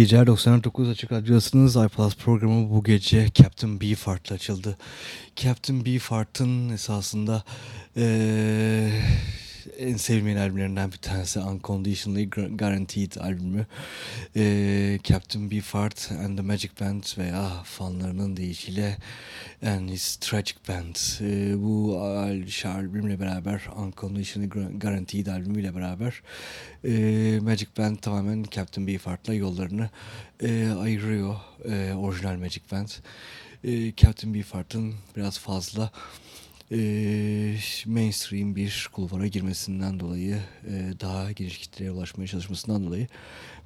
geceler 99 Açık Radyosu'nuz iPlus programı bu gece Captain Beefheart'la açıldı. Captain Beefheart'ın esasında ee, en sevmeyen albümlerinden bir tanesi Unconditionally Guaranteed albümü. E, Captain Beefheart and the Magic Band veya fanlarının deyişiyle and his Tragic Band. E, bu albümle beraber Unconditionally Guaranteed albümüyle beraber e, Magic Band tamamen Captain Beefheart'la yollarını e, ayırıyor. E, orijinal Magic Band. E, Captain Beefheart'ın biraz fazla e, mainstream bir kulvara girmesinden dolayı e, daha geniş kitleye ulaşmaya çalışmasından dolayı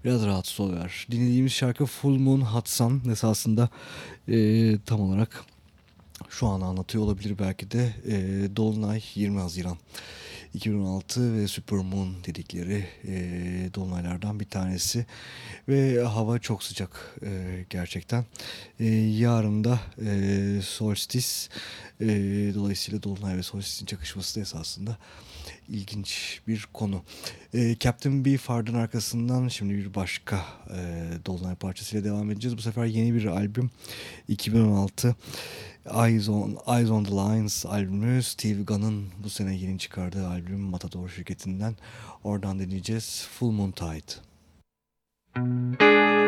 biraz rahatsız oluyor. Dinlediğimiz şarkı Full Moon Hot Sun esasında e, tam olarak şu an anlatıyor olabilir belki de e, Dolunay 20 Haziran 2016 ve Supermoon dedikleri e, dolunaylardan bir tanesi ve hava çok sıcak e, gerçekten. E, yarın da e, solstice e, dolayısıyla dolunay ve solstice'in çakışması da esasında ilginç bir konu. E, Captain Beefheart'ın arkasından şimdi bir başka e, Dolunay parçasıyla devam edeceğiz. Bu sefer yeni bir albüm 2016 Eyes on, Eyes on the Lines albümü Steve Gunn'ın bu sene yeni çıkardığı albüm Matador şirketinden oradan dinleyeceğiz Full Moon Tide. Müzik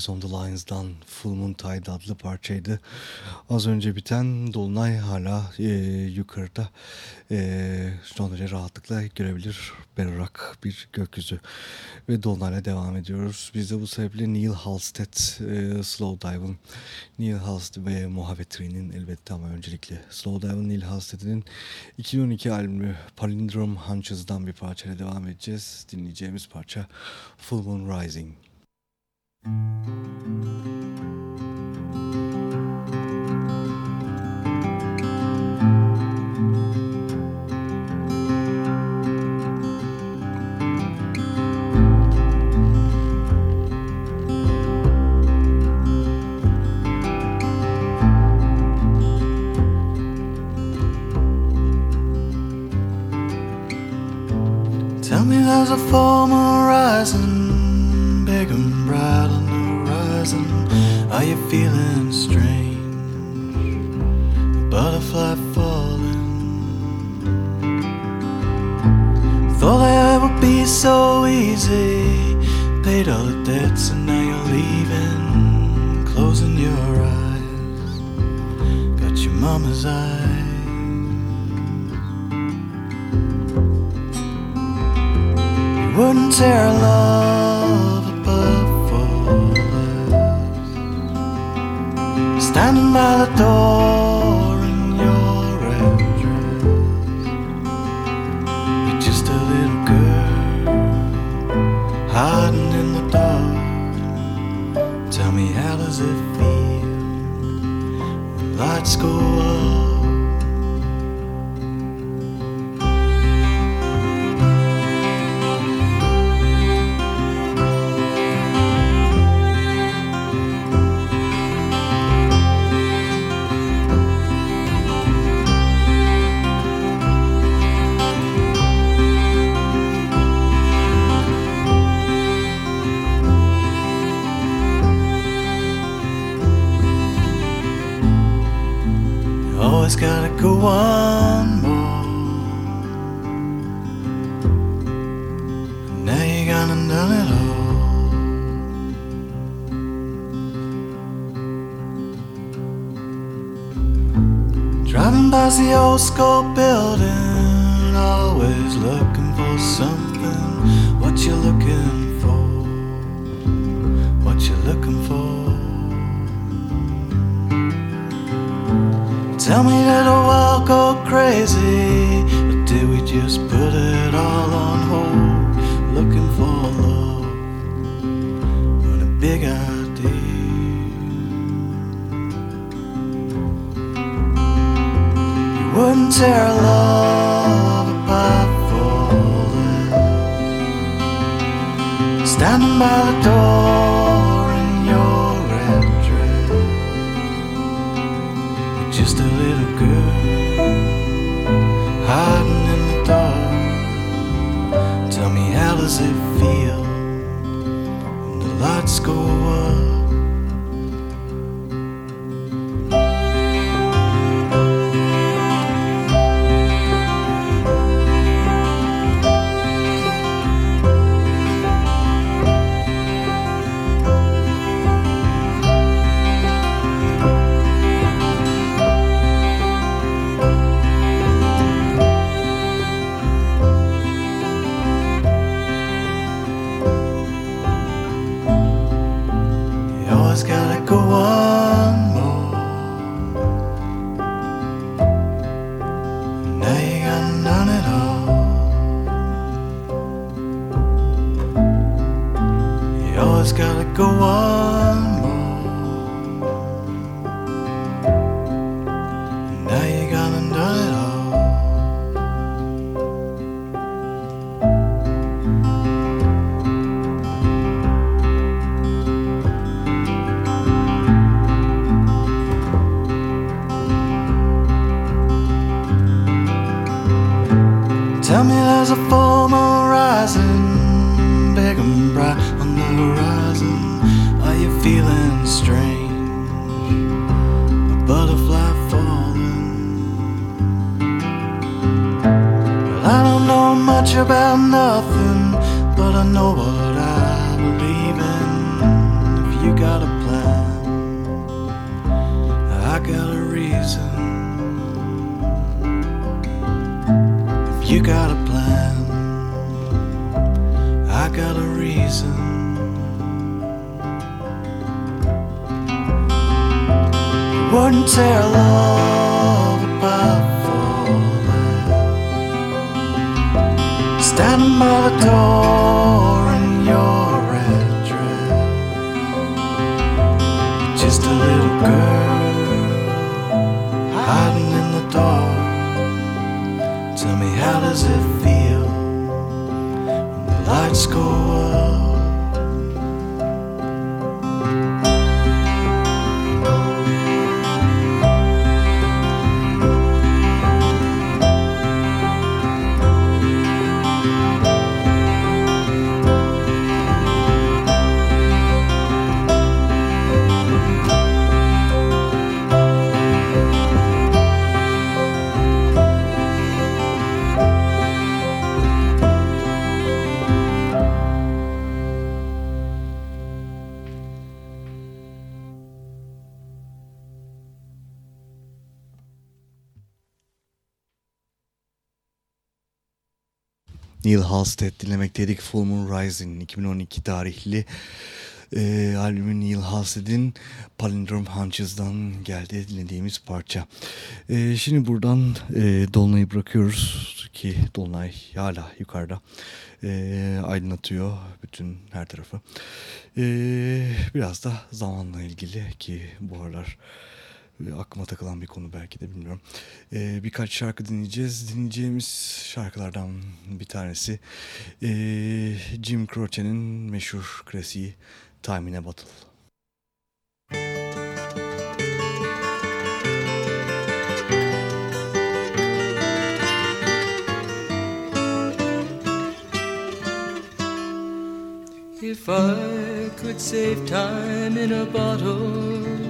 Eyes on the Lions'dan Full Moon Tide adlı parçaydı. Az önce biten Dolunay hala e, yukarıda e, son derece rahatlıkla görebilir berrak bir gökyüzü. Ve Dolunay'la devam ediyoruz. Biz de bu sebeple Neil Halstead e, Slow Dive'ın Neil Halstead ve Mohavettri'nin elbette ama öncelikle Slow Dive'ın Neil Halstead'in 2012 albümü Palindrome Hunches'dan bir parçayla devam edeceğiz. Dinleyeceğimiz parça Full Moon Rising. Tell me there's a former horizon, big and bright horizon. Are you feeling strange? A butterfly falling. Thought it would be so easy. Paid all the debts and now you're leaving. Closing your eyes. Got your mama's eyes. You wouldn't tear love by door always gotta go on more. Now you and done it all. Driving past the old school building, always looking for something. What you looking Tell me did the world go crazy Or did we just put it all on hold Looking for love And a big idea? You wouldn't tear love apart for that. Standing by the door go on. Always gotta go on Neil Halstead dinlemekteydik. Full Moon Rising 2012 tarihli e, albümü Neil Halstead'in Palindrome Hunches'dan geldi dinlediğimiz parça. E, şimdi buradan e, Dolunay'ı bırakıyoruz ki Dolunay hala yukarıda e, aydınlatıyor bütün her tarafı. E, biraz da zamanla ilgili ki bu aralar aklıma takılan bir konu belki de bilmiyorum. Ee, birkaç şarkı dinleyeceğiz. Dinleyeceğimiz şarkılardan bir tanesi ee, Jim Croce'nin meşhur klasiği Time in a Bottle. If I could save time in a bottle,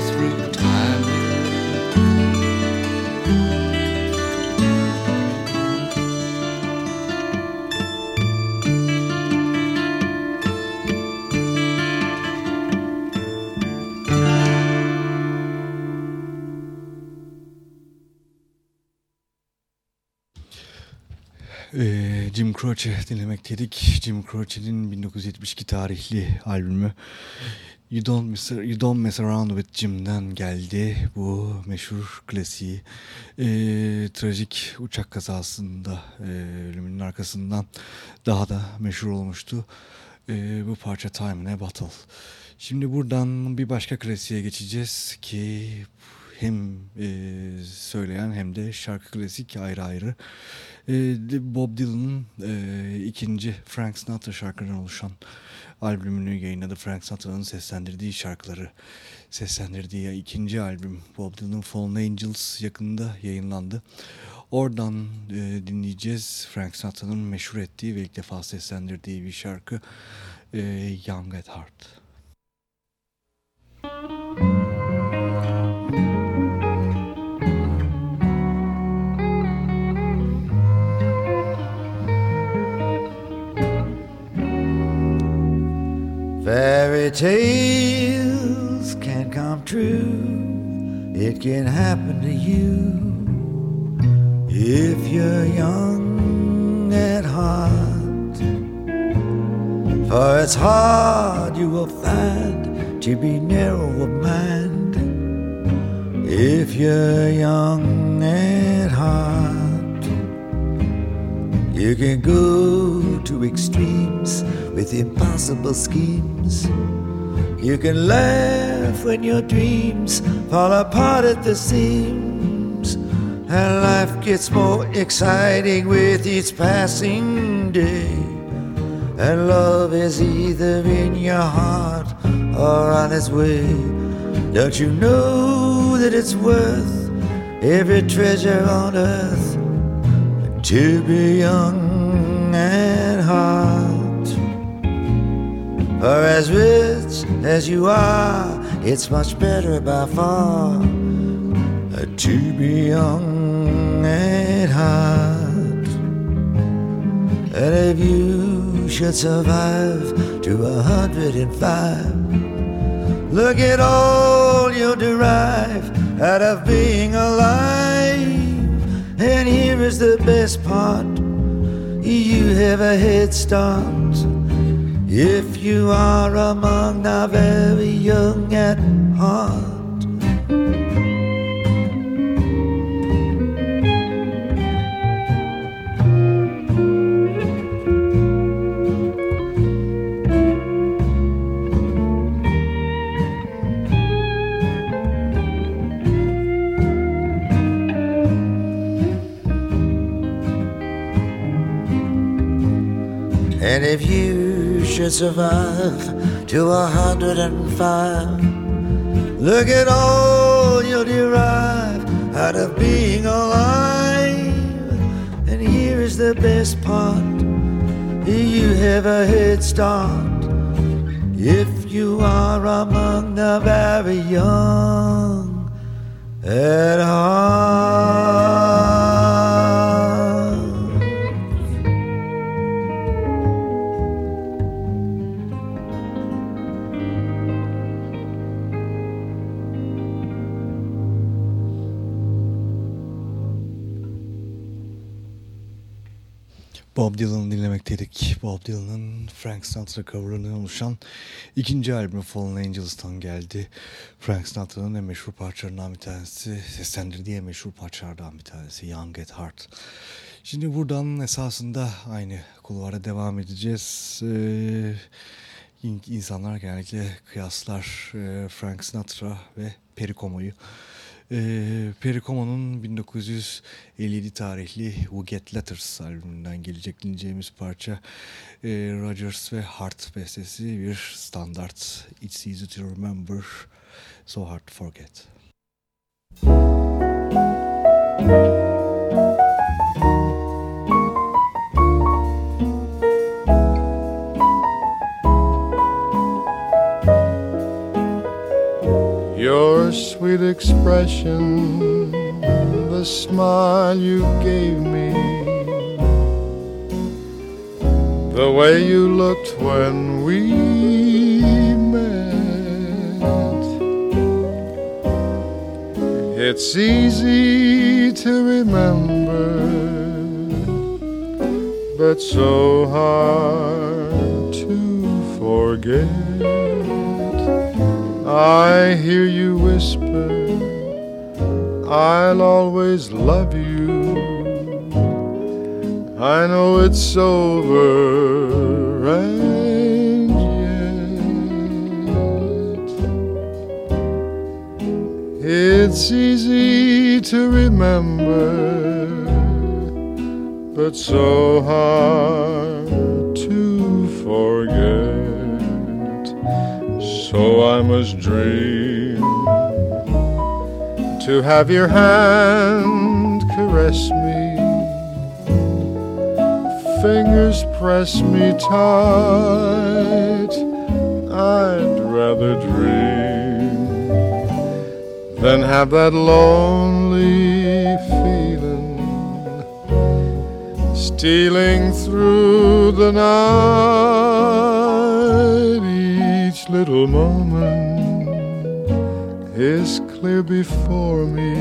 Croce dinlemekteydik. Jim Croce'nin 1972 tarihli albümü You Don't, Mess, you Don't Mess Around With Jim'den geldi. Bu meşhur klasiği. Ee, trajik uçak kazasında e, ölümünün arkasından daha da meşhur olmuştu. Ee, bu parça Time in a Bottle. Şimdi buradan bir başka klasiğe geçeceğiz ki hem e, söyleyen hem de şarkı klasik ayrı ayrı. E, Bob Dylan'ın e, ikinci Frank Sinatra şarkılarından oluşan albümünü yayınladı. Frank Sinatra'nın seslendirdiği şarkıları seslendirdiği ikinci albüm Bob Dylan'ın Fallen Angels yakında yayınlandı. Oradan e, dinleyeceğiz Frank Sinatra'nın meşhur ettiği ve ilk defa seslendirdiği bir şarkı e, Young at Heart. Fairy tales can come true. It can happen to you if you're young at heart. For it's hard you will find to be narrow of mind if you're young at heart. You can go to extremes with impossible schemes. You can laugh when your dreams fall apart at the seams. And life gets more exciting with each passing day. And love is either in your heart or on its way. Don't you know that it's worth every treasure on earth to be young at heart? For as rich as you are, it's much better by far uh, to be young at heart. And if you should survive to a hundred and five, look at all you'll derive out of being alive. And here is the best part you have a head start if you are among the very young at heart. And if you should survive to a hundred and five, look at all you'll derive out of being alive. And here is the best part you have a head start if you are among the very young at heart. Bob Dylan'ı dinlemekteydik. Bob Dylan'ın Frank Sinatra cover'ından oluşan ikinci albümü Fallen Angels'tan geldi. Frank Sinatra'nın en meşhur parçalarından bir tanesi, seslendirdiği en meşhur parçalardan bir tanesi Young at Heart. Şimdi buradan esasında aynı kulvara devam edeceğiz. Ee, insanlar genellikle kıyaslar e, Frank Sinatra ve Perry Como'yu. E, Perry Como'nun 1957 tarihli We Get Letters albümünden gelecek dinleyeceğimiz parça e, Rogers ve Hart bestesi bir standart It's Easy to Remember So Hard to Forget. Sweet expression, the smile you gave me, the way you looked when we met. It's easy to remember, but so hard to forget. I hear you whisper, I'll always love you. I know it's over and yet It's easy to remember, but so hard So I must dream to have your hand caress me, fingers press me tight. I'd rather dream than have that lonely feeling stealing through the night. Little moment is clear before me,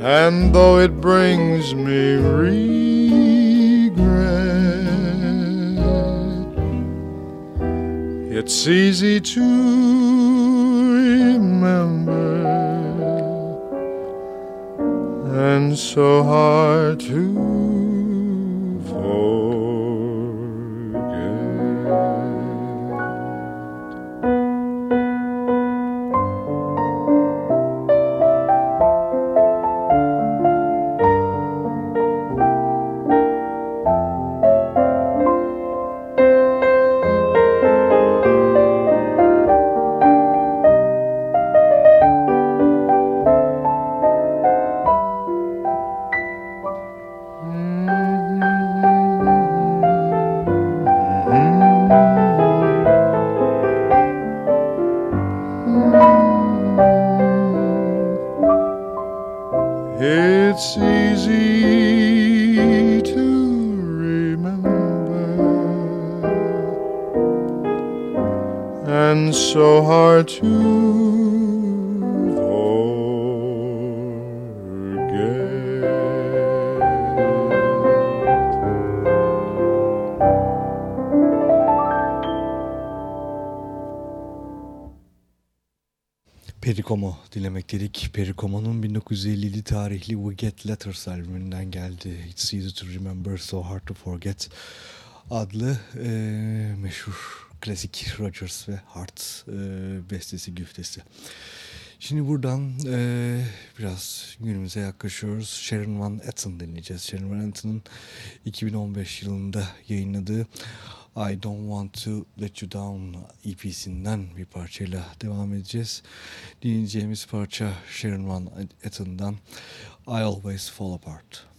and though it brings me regret, it's easy to remember. And so hard to Perikomo dinlemek dedik. Perikomo'nun 1957 tarihli We Get Letters albümünden geldi. It's Easy to Remember, So Hard to Forget adlı eee, meşhur klasik Rogers ve Hart eee, bestesi güftesi. Şimdi buradan eee, biraz günümüze yaklaşıyoruz. Sharon Van Etten dinleyeceğiz. Sharon Van Etten'ın 2015 yılında yayınladığı I Don't Want To Let You Down EP'sinden bir parçayla devam edeceğiz. Dinleyeceğimiz parça Sharon Van Etten'dan I Always Fall Apart.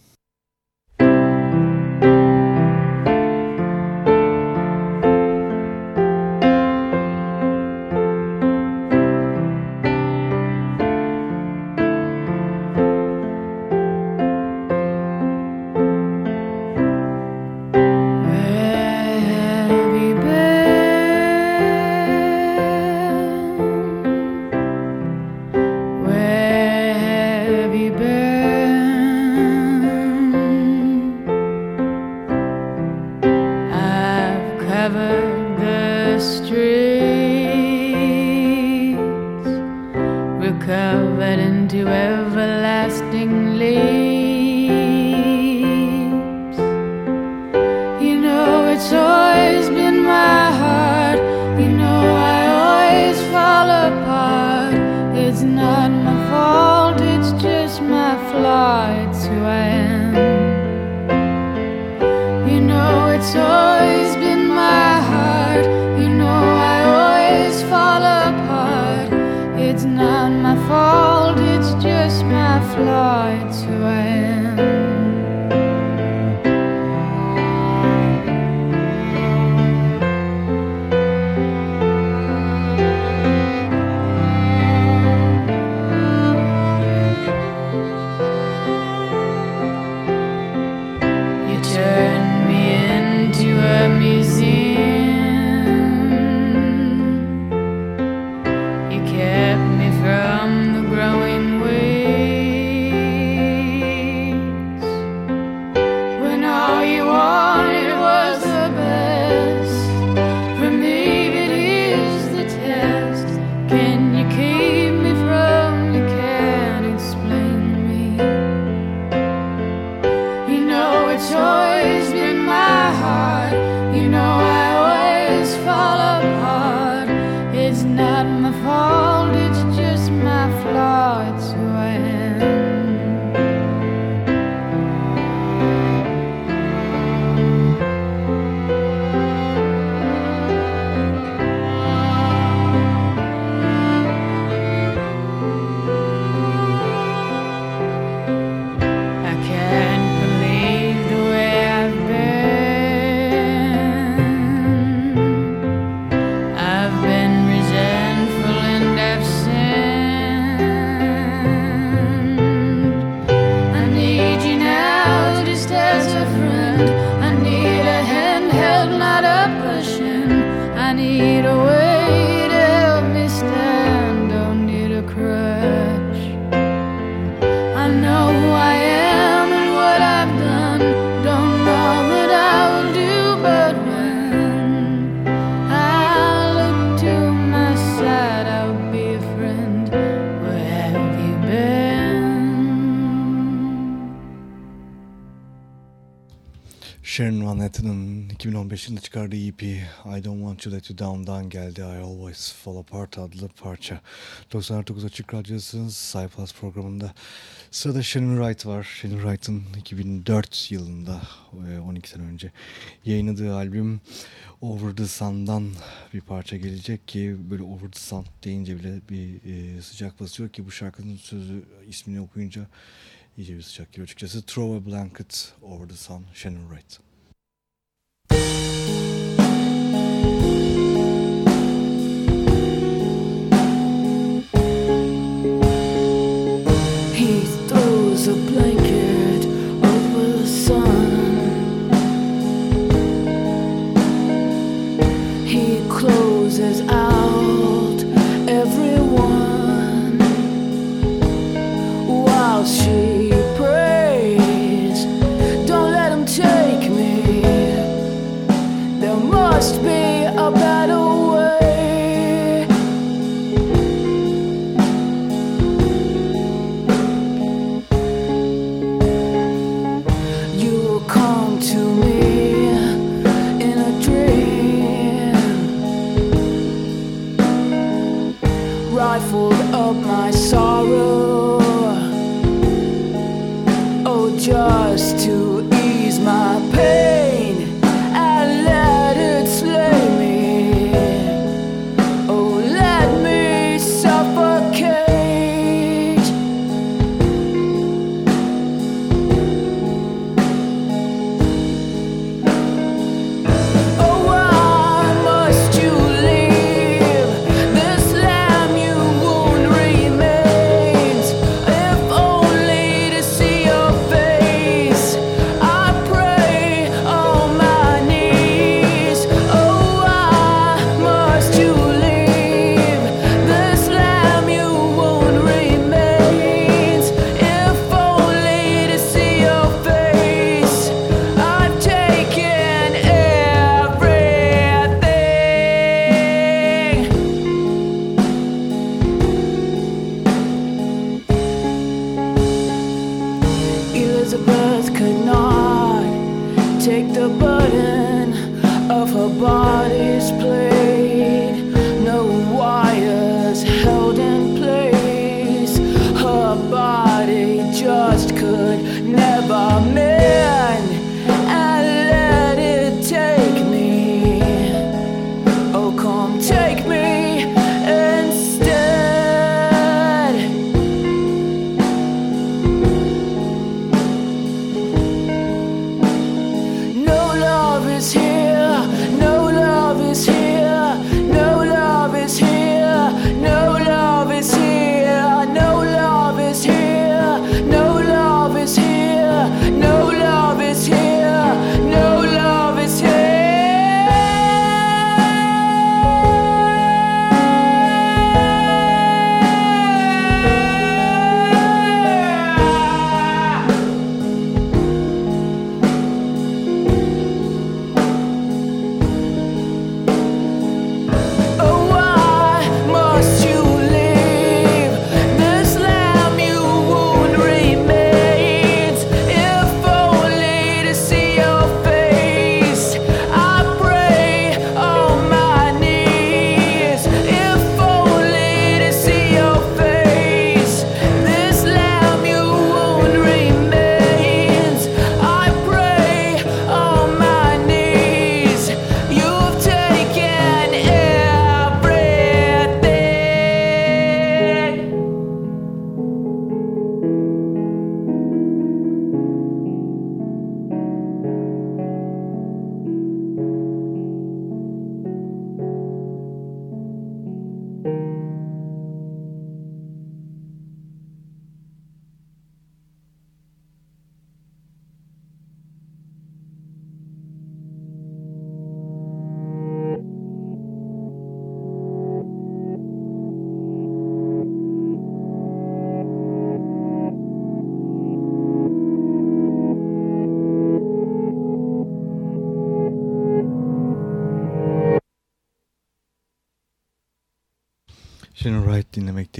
dışında çıkardığı EP I Don't Want You Let You Down'dan geldi I Always Fall Apart adlı parça. 99 Açık Radyosu'nuz Cyplus programında. Sırada Shannon Wright var. Shannon Wright'ın 2004 yılında e, 12 sene önce yayınladığı albüm Over the Sun'dan bir parça gelecek ki böyle Over the Sun deyince bile bir e, sıcak basıyor ki bu şarkının sözü ismini okuyunca iyice bir sıcak geliyor açıkçası. Throw a Blanket Over the Sun Shannon Wright. a place.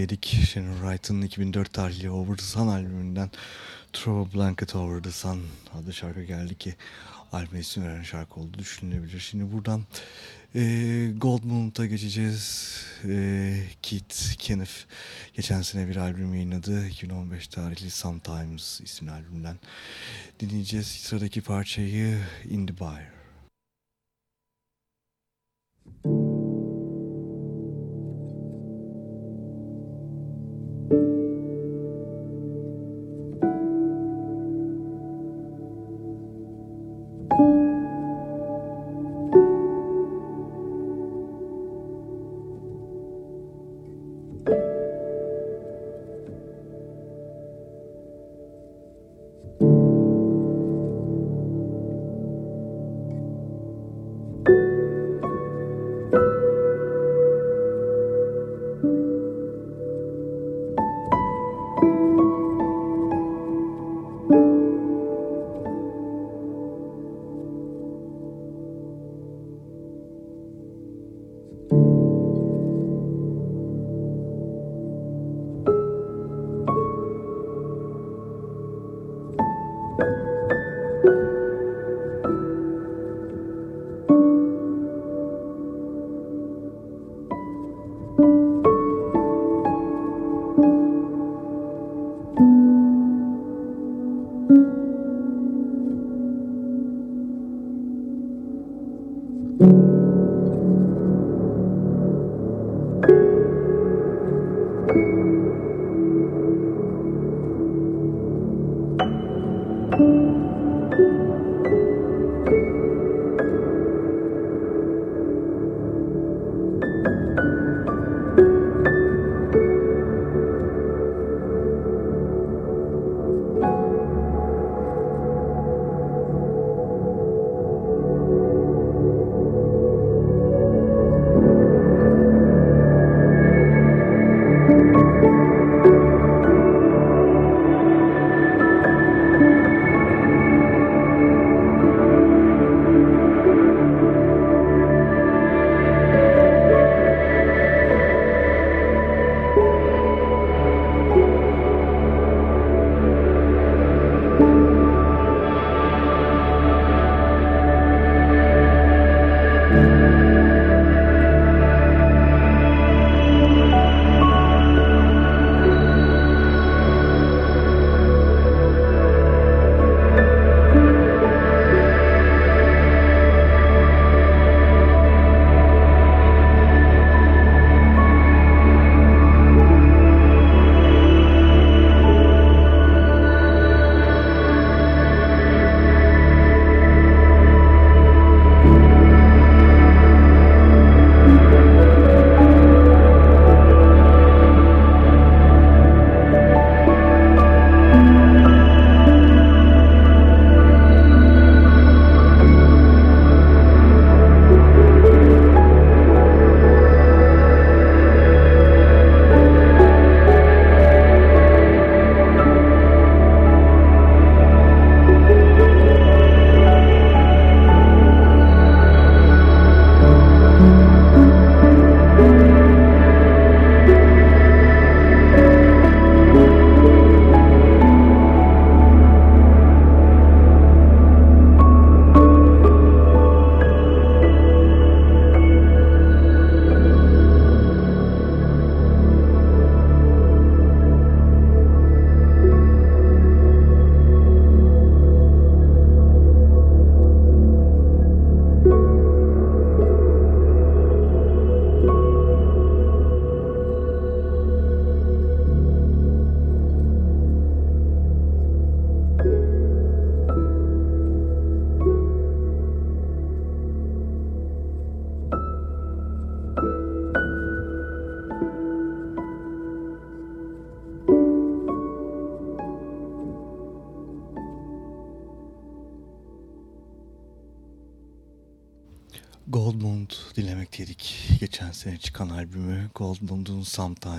Dinlemekteydik. Shannon Wright'ın 2004 tarihli Over the Sun albümünden Throw a Blanket Over the Sun adlı şarkı geldi ki albüme isim veren şarkı oldu düşünülebilir. Şimdi buradan e, Gold Moon'ta geçeceğiz. E, Keith Kenneth geçen sene bir albüm yayınladı. 2015 tarihli Sometimes isimli albümden dinleyeceğiz. Sıradaki parçayı In the Byre. sene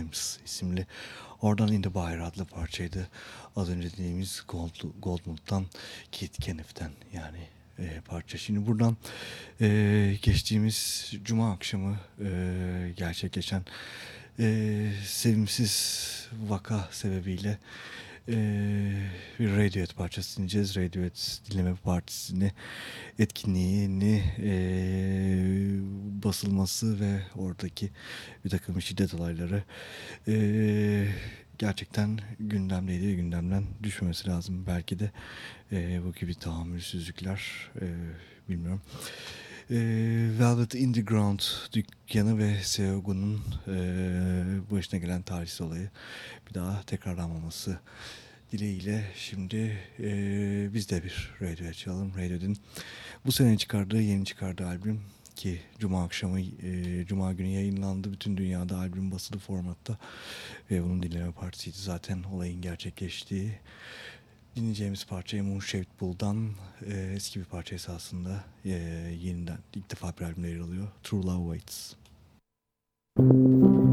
Sometimes isimli Oradan In The Bayır adlı parçaydı. Az önce dediğimiz Gold, Goldmund'dan Keith Kenneth'ten yani e, parça. Şimdi buradan e, geçtiğimiz cuma akşamı e, gerçekleşen e, sevimsiz vaka sebebiyle e, bir Radiohead parçası dinleyeceğiz. Radiohead Dinleme Partisi'ni etkinliğini e, basılması ve oradaki bir takım şiddet olayları e, gerçekten gündemdeydi. Gündemden düşmemesi lazım. Belki de e, bu gibi tahammülsüzlükler e, bilmiyorum. E, Velvet Underground dükkanı ve Seogun'un e, başına gelen tarihsiz olayı bir daha tekrarlanmaması dileğiyle şimdi e, biz de bir radyo çalalım. Radio'nun bu sene çıkardığı, yeni çıkardığı albüm ki Cuma akşamı, e, Cuma günü yayınlandı. Bütün dünyada albüm basılı formatta ve bunun dinleme partisiydi zaten olayın gerçekleştiği. Dinleyeceğimiz parça Moonshaped Bull'dan e, eski bir parça esasında e, yeniden ilk defa bir albümde yer alıyor. True Love Waits. I'll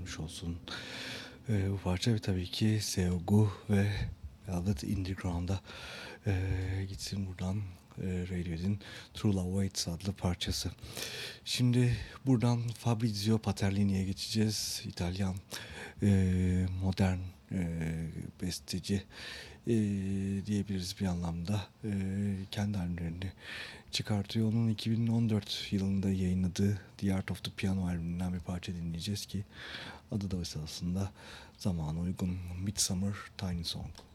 gelmiş olsun. Ee, bu parça tabii ki Seogu ve Velvet Underground'a e, gitsin buradan e, Radiohead'in True Love Waits adlı parçası. Şimdi buradan Fabrizio Paterlini'ye geçeceğiz. İtalyan e, modern e, besteci e, diyebiliriz bir anlamda. E, kendi albümlerini çıkartıyor. Onun 2014 yılında yayınladığı The Art of the Piano albümünden bir parça dinleyeceğiz ki adı da esasında zamana uygun Midsummer Tiny Song.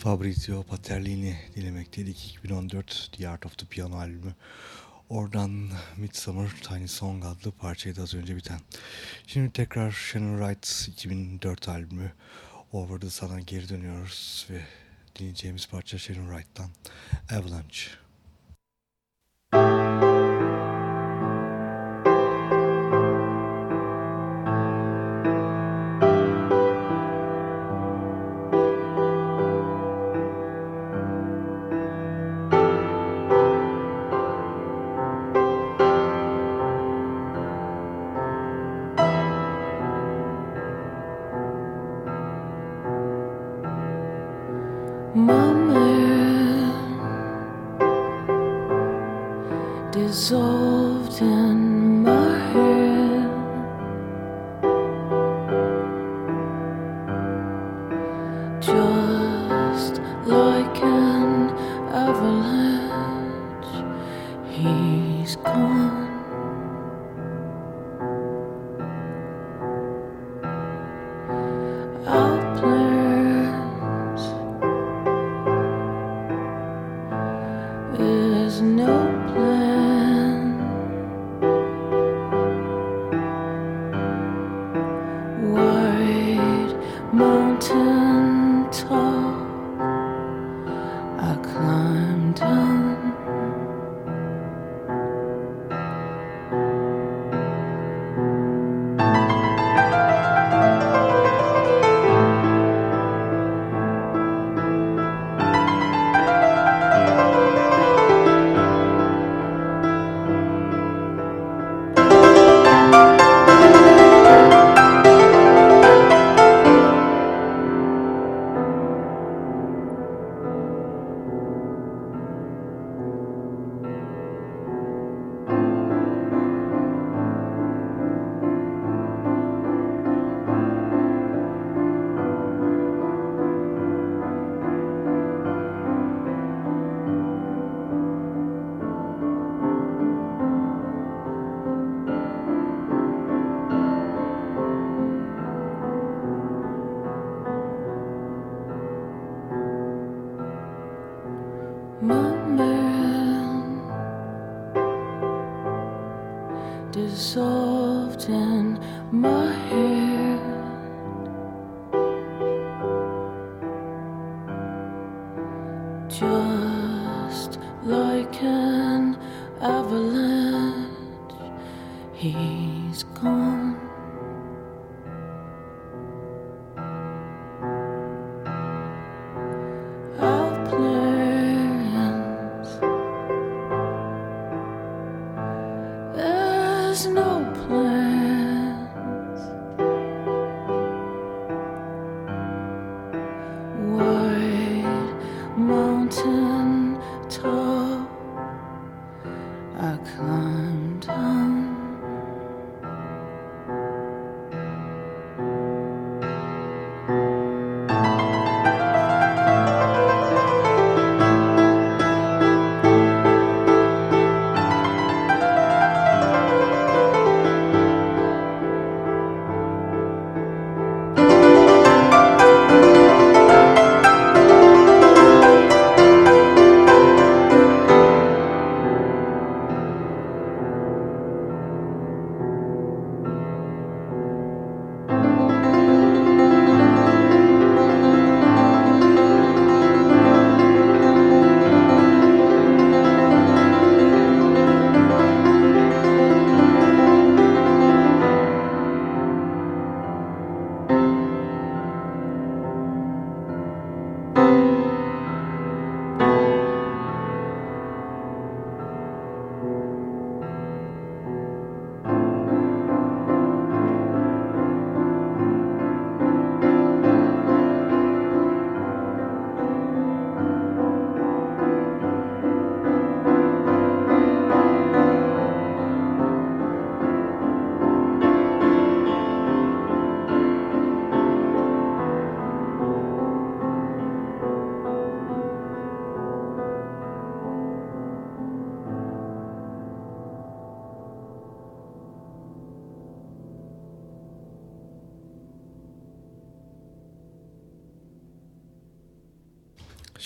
Fabrizio Paterlini dinlemekteydik. 2014 The Art of the Piano albümü. Oradan Midsummer Tiny Song adlı parçaydı az önce biten. Şimdi tekrar Shannon Wright 2004 albümü Over the Sun'a geri dönüyoruz ve dinleyeceğimiz parça Shannon Wright'tan Avalanche.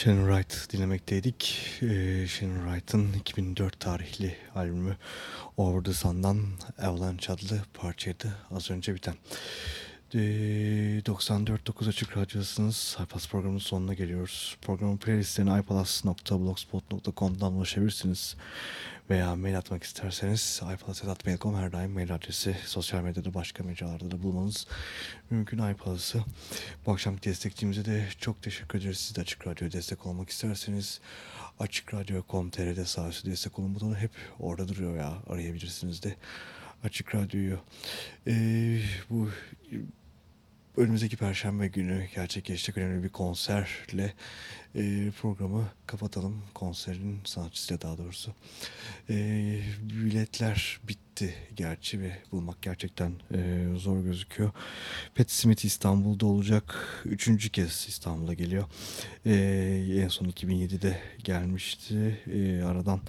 Shannon Wright dinlemekteydik. Ee, Shannon Wright'ın 2004 tarihli albümü Over the Sun'dan Avalanche adlı parçaydı az önce biten. Ee, 94.9 Açık Radyosu'nuz. iPlus programının sonuna geliyoruz. Programın playlistlerine iPlus.blogspot.com'dan ulaşabilirsiniz. Veya mail atmak isterseniz iPlus.mail.com her daim mail adresi. Sosyal medyada başka mecralarda da bulmanız mümkün iPlus'ı. Bu akşamki destekçimize de çok teşekkür ederiz. Siz de Açık Radyo'ya destek olmak isterseniz açıkradyo.com.tr'de sağ üstte destek olun butonu hep orada duruyor ya. Arayabilirsiniz de. Açık Radyo'yu. Ee, bu önümüzdeki Perşembe günü gerçekleşecek önemli bir konserle e, programı kapatalım. Konserin sanatçısıyla daha doğrusu. E, biletler bitti gerçi ve bulmak gerçekten e, zor gözüküyor. Pat Smith İstanbul'da olacak. Üçüncü kez İstanbul'a geliyor. E, en son 2007'de gelmişti. E, aradan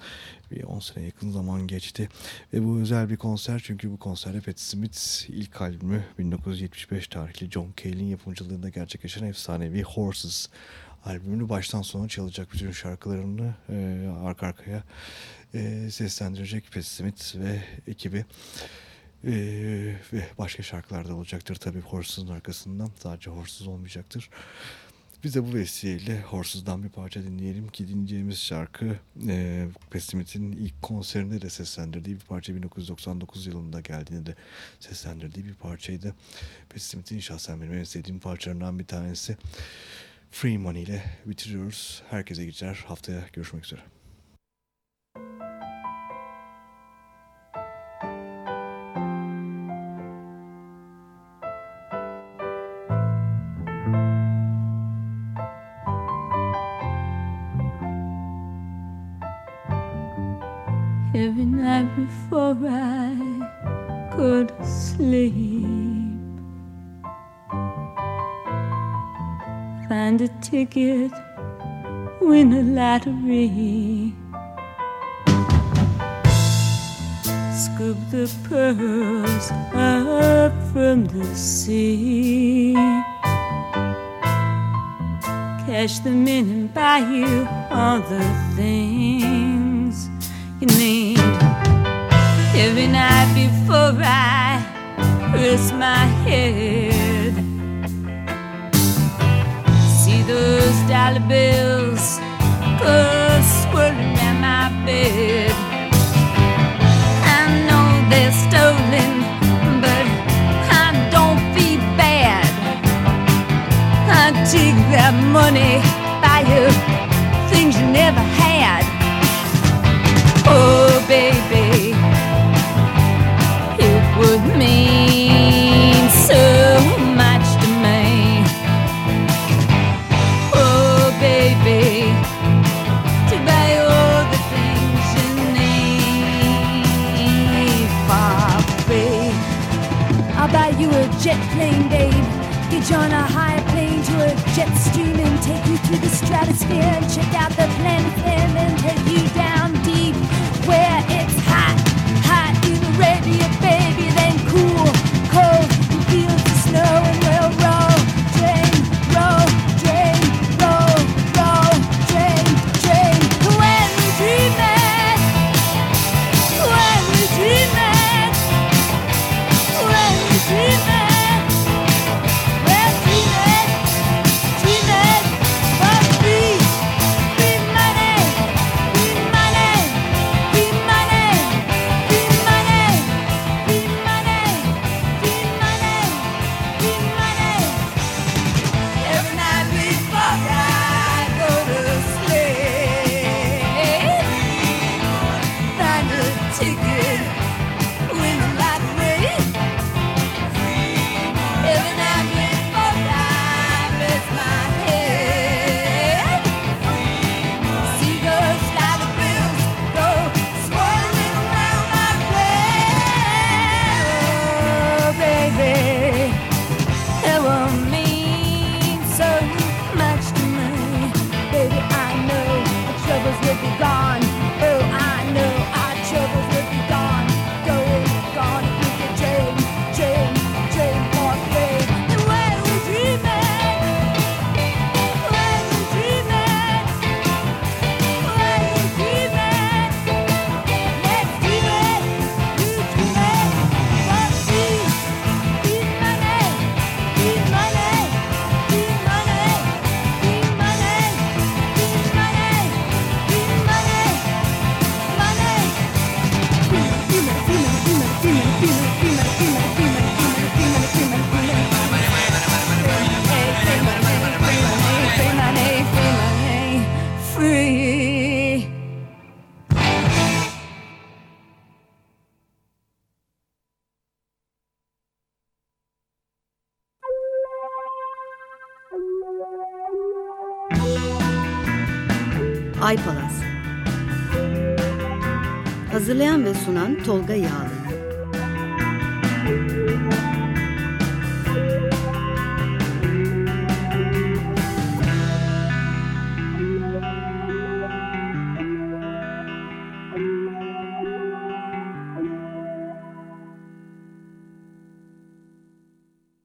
bir 10 sene yakın zaman geçti. Ve bu özel bir konser çünkü bu konserde Pat Smith ilk albümü 1975 tarihli John Cale'in yapımcılığında gerçekleşen efsanevi Horses albümünü baştan sona çalacak bütün şarkılarını e, arka arkaya e, seslendirecek Pat Smith ve ekibi. Ee, ve başka şarkılar da olacaktır tabii Horses'ın arkasından. Sadece Horses olmayacaktır. Biz de bu vesileyle Horses'dan bir parça dinleyelim ki dinleyeceğimiz şarkı e, Pestimit'in ilk konserinde de seslendirdiği bir parça 1999 yılında geldiğinde de seslendirdiği bir parçaydı. Pestimit'in şahsen benim en sevdiğim parçalarından bir tanesi. Free Money ile bitiriyoruz. Herkese geceler. Haftaya görüşmek üzere. every night before I to sleep. Find a ticket, win a lottery. Scoop the pearls up from the sea. Cash them in and buy you all the things you need. Every night before I rest my head, those dollar bills go swirling around my bed. I know they're stolen, but I don't feel bad. I take that money, buy you things you never had. Jet plane, babe. Get you on a high plane to a jet stream and take you through the stratosphere and check out the planet and take you down Tolga Yağlı.